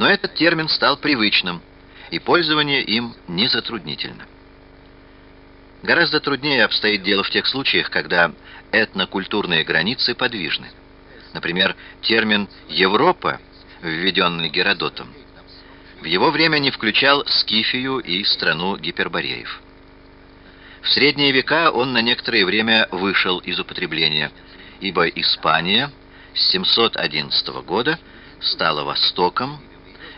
Но этот термин стал привычным, и пользование им не затруднительно. Гораздо труднее обстоит дело в тех случаях, когда этнокультурные границы подвижны. Например, термин «Европа», введенный Геродотом, в его время не включал Скифию и страну гипербореев. В средние века он на некоторое время вышел из употребления, ибо Испания с 711 года стала Востоком,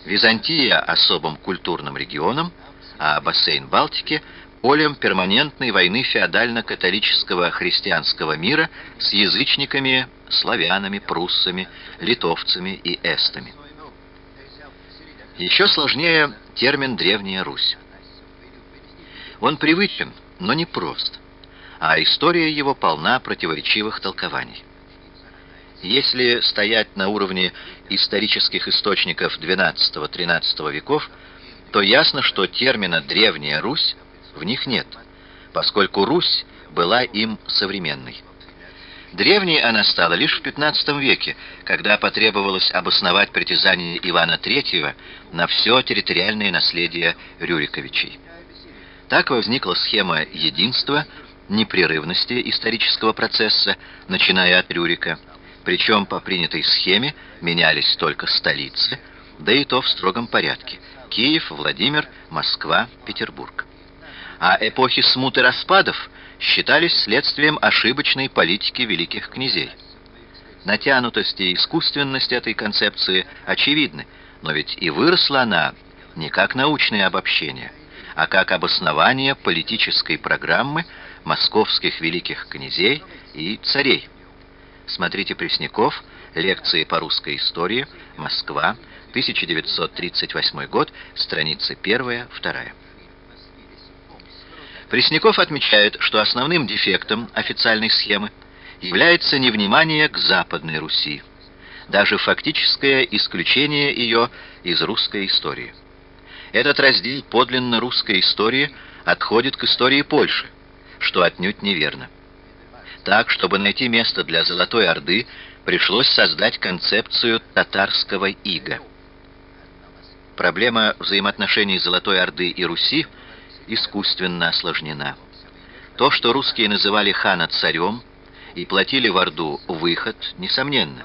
Византия особым культурным регионом, а бассейн Балтики полем перманентной войны феодально-католического христианского мира с язычниками, славянами, пруссами, литовцами и эстами. Еще сложнее термин «Древняя Русь». Он привычен, но не прост, а история его полна противоречивых толкований. Если стоять на уровне исторических источников XII-XIII веков, то ясно, что термина «Древняя Русь» в них нет, поскольку Русь была им современной. Древней она стала лишь в XV веке, когда потребовалось обосновать притязание Ивана III на все территориальное наследие Рюриковичей. Так возникла схема единства, непрерывности исторического процесса, начиная от Рюрика, причем по принятой схеме менялись только столицы, да и то в строгом порядке – Киев, Владимир, Москва, Петербург. А эпохи смуты распадов считались следствием ошибочной политики великих князей. Натянутость и искусственность этой концепции очевидны, но ведь и выросла она не как научное обобщение – а как обоснование политической программы московских великих князей и царей. Смотрите Пресняков, лекции по русской истории, Москва, 1938 год, страницы 1-2. Пресняков отмечает, что основным дефектом официальной схемы является невнимание к Западной Руси, даже фактическое исключение ее из русской истории. Этот раздел подлинно русской истории отходит к истории Польши, что отнюдь неверно. Так, чтобы найти место для Золотой Орды, пришлось создать концепцию татарского ига. Проблема взаимоотношений Золотой Орды и Руси искусственно осложнена. То, что русские называли хана царем и платили в Орду выход, несомненно.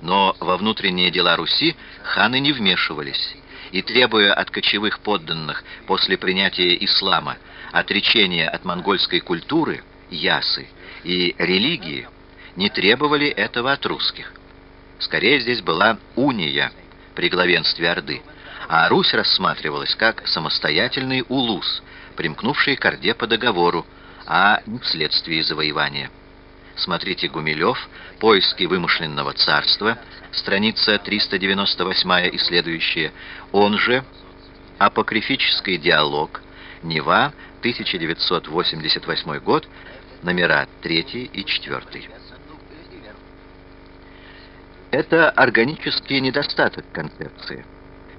Но во внутренние дела Руси ханы не вмешивались, и требуя от кочевых подданных после принятия ислама отречения от монгольской культуры, ясы и религии, не требовали этого от русских. Скорее здесь была уния при главенстве Орды, а Русь рассматривалась как самостоятельный улус, примкнувший к Орде по договору, а не вследствие завоевания. Смотрите Гумилев «Поиски вымышленного царства», страница 398 и следующие, он же «Апокрифический диалог», Нева, 1988 год, номера 3 и 4. Это органический недостаток концепции,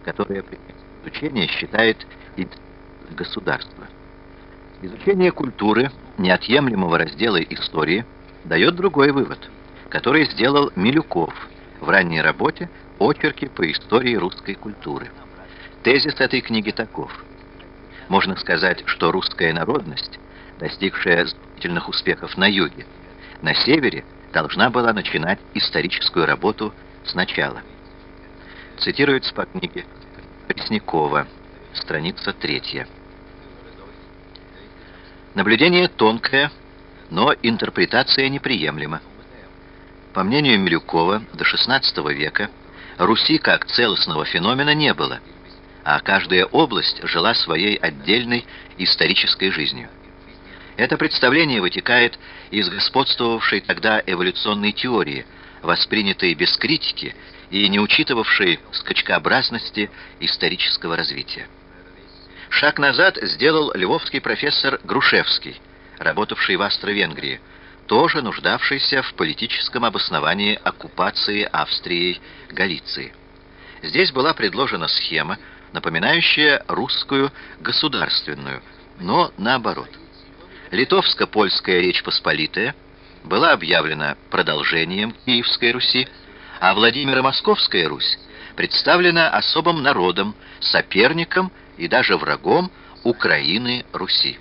которая при изучении считает государство. Изучение культуры, неотъемлемого раздела истории, дает другой вывод, который сделал Милюков – в ранней работе «Очерки по истории русской культуры». Тезис этой книги таков. Можно сказать, что русская народность, достигшая значительных успехов на юге, на севере должна была начинать историческую работу сначала. Цитируется по книге Преснякова, страница третья. Наблюдение тонкое, но интерпретация неприемлема. По мнению Милюкова, до XVI века Руси как целостного феномена не было, а каждая область жила своей отдельной исторической жизнью. Это представление вытекает из господствовавшей тогда эволюционной теории, воспринятой без критики и не учитывавшей скачкообразности исторического развития. Шаг назад сделал львовский профессор Грушевский, работавший в Австро-Венгрии, тоже нуждавшийся в политическом обосновании оккупации Австрией Галиции. Здесь была предложена схема, напоминающая русскую государственную, но наоборот. Литовско-польская Речь Посполитая была объявлена продолжением Киевской Руси, а Владимиро-Московская Русь представлена особым народом, соперником и даже врагом Украины Руси.